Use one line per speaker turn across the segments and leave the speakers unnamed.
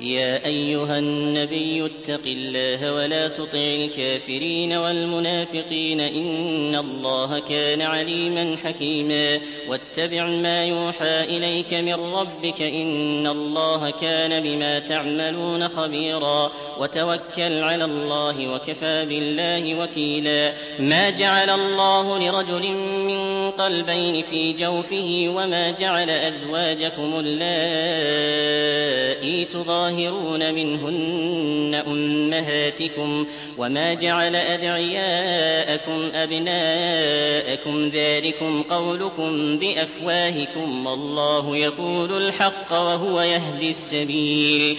يا أيها النبي اتق الله ولا تطع الكافرين والمنافقين إن الله كان عليما حكيما واتبع ما يوحى إليك من ربك إن الله كان بما تعملون خبيرا وتوكل على الله وكفى بالله وكيلا ما جعل الله لرجل من قلبين في جوفه وما جعل أزواجكم اللائي تظاهرون تظاهرون منهن أمهاتكم وما جعل أدعياءكم أبناءكم ذلكم قولكم بأفواهكم والله يقول الحق وهو يهدي السبيل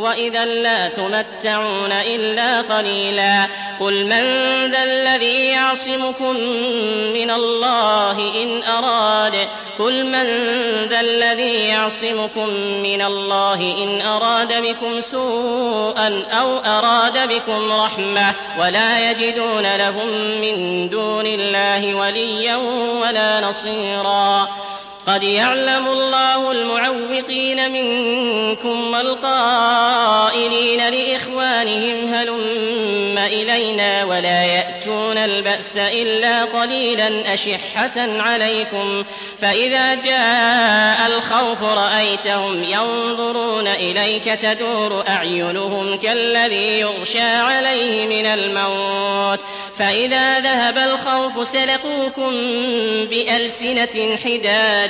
وإذا لا تمتعون إلا قليلا قل من ذا الذي يعصمكم من الله إن أراد قل من ذا الذي يعصمكم من الله إن أراد بكم سوءا أو أراد بكم رحمة ولا يجدون لهم من دون الله وليا ولا نصيرا قد يعلم الله المعوقين منكم والقائلين لإخوانهم هلم إلينا ولا يأتون البأس إلا قليلا أشحة عليكم فإذا جاء الخوف رأيتهم ينظرون إليك تدور أعينهم كالذي يغشى عليه من الموت فإذا ذهب الخوف سلقوكم بألسنة حداد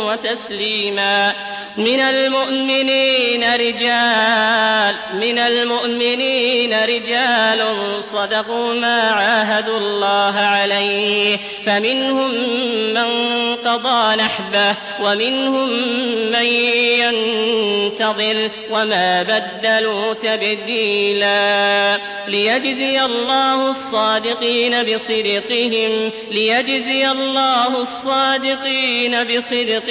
وتسليما. من المؤمنين رجال من المؤمنين رجال صدقوا ما عاهدوا الله عليه. فمنهم من قضى نحبه ومنهم من ينتظر وما بدلوا تبديلا. ليجزي الله الصادقين بصدقهم ليجزي الله الصادقين بصدقهم.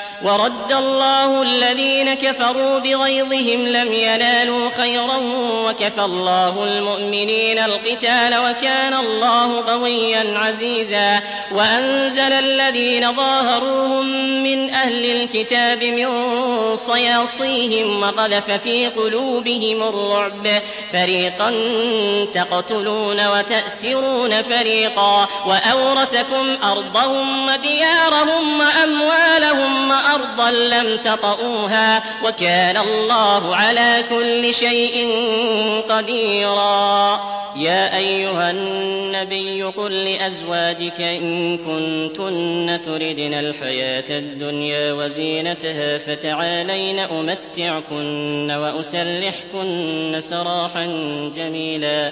ورد الله الذين كفروا بغيظهم لم ينالوا خيرا وكفى الله المؤمنين القتال وكان الله قويا عزيزا وأنزل الذين ظاهروهم من أهل الكتاب من صياصيهم وقذف في قلوبهم الرعب. فريقا تقتلون وتأسرون فريقا وأورثكم أرضهم وديارهم وأموالهم وأرضهم أرضا لم تطئوها وكان الله على كل شيء قديرا. يا أيها النبي قل لأزواجك إن كنتن تردن الحياة الدنيا وزينتها فتعالين أمتعكن وأسرحكن سراحا جميلا.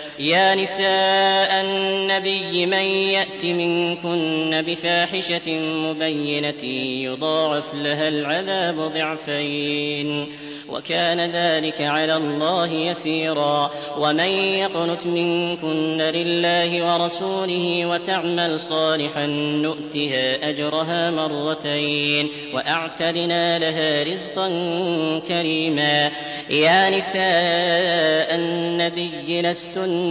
يا نساء النبي من يأت منكن بفاحشة مبينة يضاعف لها العذاب ضعفين وكان ذلك على الله يسيرا ومن يقنت منكن لله ورسوله وتعمل صالحا نؤتها أجرها مرتين وأعتدنا لها رزقا كريما يا نساء النبي لستن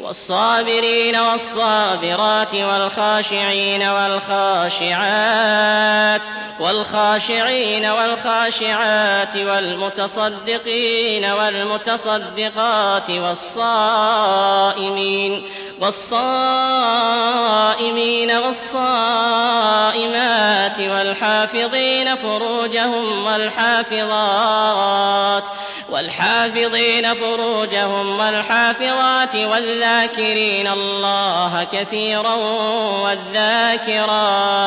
والصابرين والصابرات والخاشعين والخاشعات والخاشعين والخاشعات والمتصدقين والمتصدقات والصائمين والصائمين والصائمات والحافظين فروجهم والحافظات والحافظين فروجهم والحافظات والذاكرين الله كثيرا والذاكرات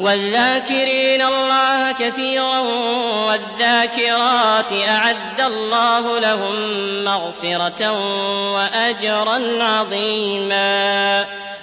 والذاكرين الله كثيرا والذاكرات أعد الله لهم مغفرة وأجرا عظيما.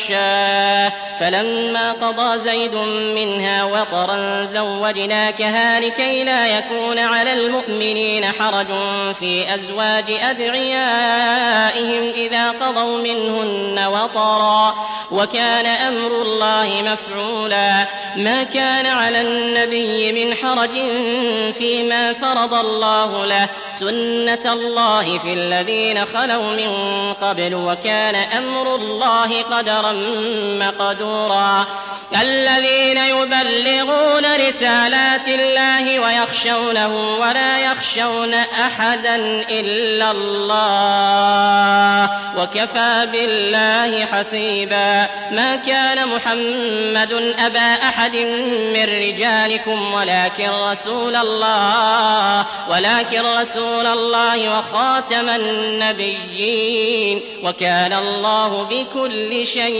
تخشاه فلما قضى زيد منها وطرا زوجناكها لكي لا يكون على المؤمنين حرج في أزواج أدعيائهم إذا قضوا منهن وطرا. وكان أمر الله مفعولا. ما كان على النبي من حرج فيما فرض الله له سنة الله في الذين خلوا من قبل. وكان أمر الله قدرا مقدورا. الذين يبلغون رسالات الله ويخشونه ولا يخشون أحدا إلا الله وكفى بالله حسيبا. ما كان محمد أبا أحد من رجالكم ولكن رسول الله ولكن رسول الله وخاتم النبيين. وكان الله بكل شيء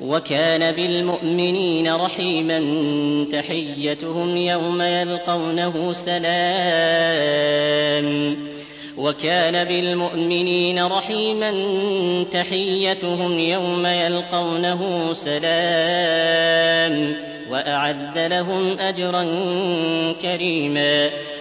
وكان بالمؤمنين رحيما تحيتهم يوم يلقونه سلام. وكان بالمؤمنين رحيما تحيتهم يوم يلقونه سلام. وأعد لهم أجرا كريما.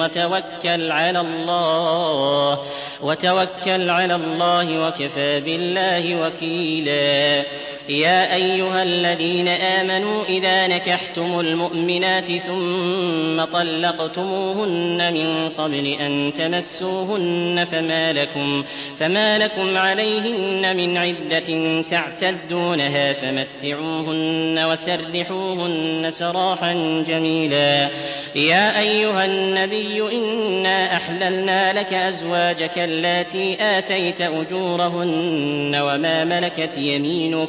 وتوكل على الله وتوكل على الله وكفى بالله وكيلا. يا أيها الذين آمنوا إذا نكحتم المؤمنات ثم طلقتموهن من قبل أن تمسوهن فما لكم فما لكم عليهن من عدة تعتدونها فمتعوهن وسرحوهن سراحا جميلا. يا أيها النبي إنا أحللنا لك أزواجك اللاتي آتيت أجورهن وما ملكت يمينك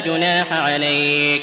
جناح عليك.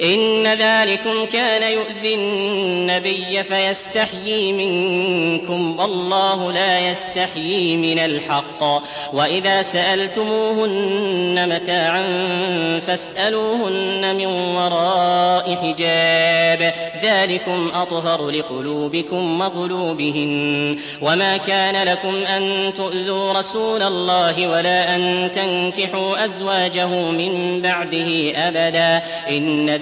إن ذلكم كان يؤذي النبي فيستحيي منكم والله لا يستحيي من الحق. وإذا سألتموهن متاعا فاسألوهن من وراء حجاب. ذلكم أطهر لقلوبكم وقلوبهن. وما كان لكم أن تؤذوا رسول الله ولا أن تنكحوا أزواجه من بعده أبدا. إن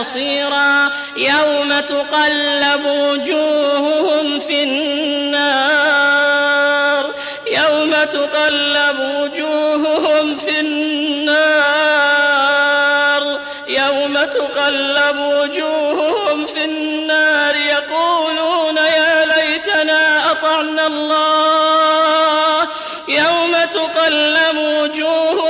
ولا نصيرا يوم تقلب وجوههم في النار. يوم تقلب وجوههم في النار. يوم تقلب وجوههم في النار. يقولون يا ليتنا أطعنا الله. يوم تقلب وجوههم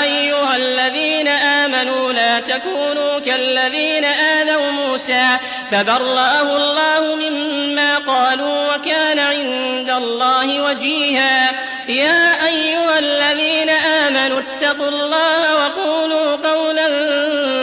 تكونوا كالذين آذوا موسى فبرأه الله مما قالوا وكان عند الله وجيها. يا أيها الذين آمنوا اتقوا الله وقولوا قولا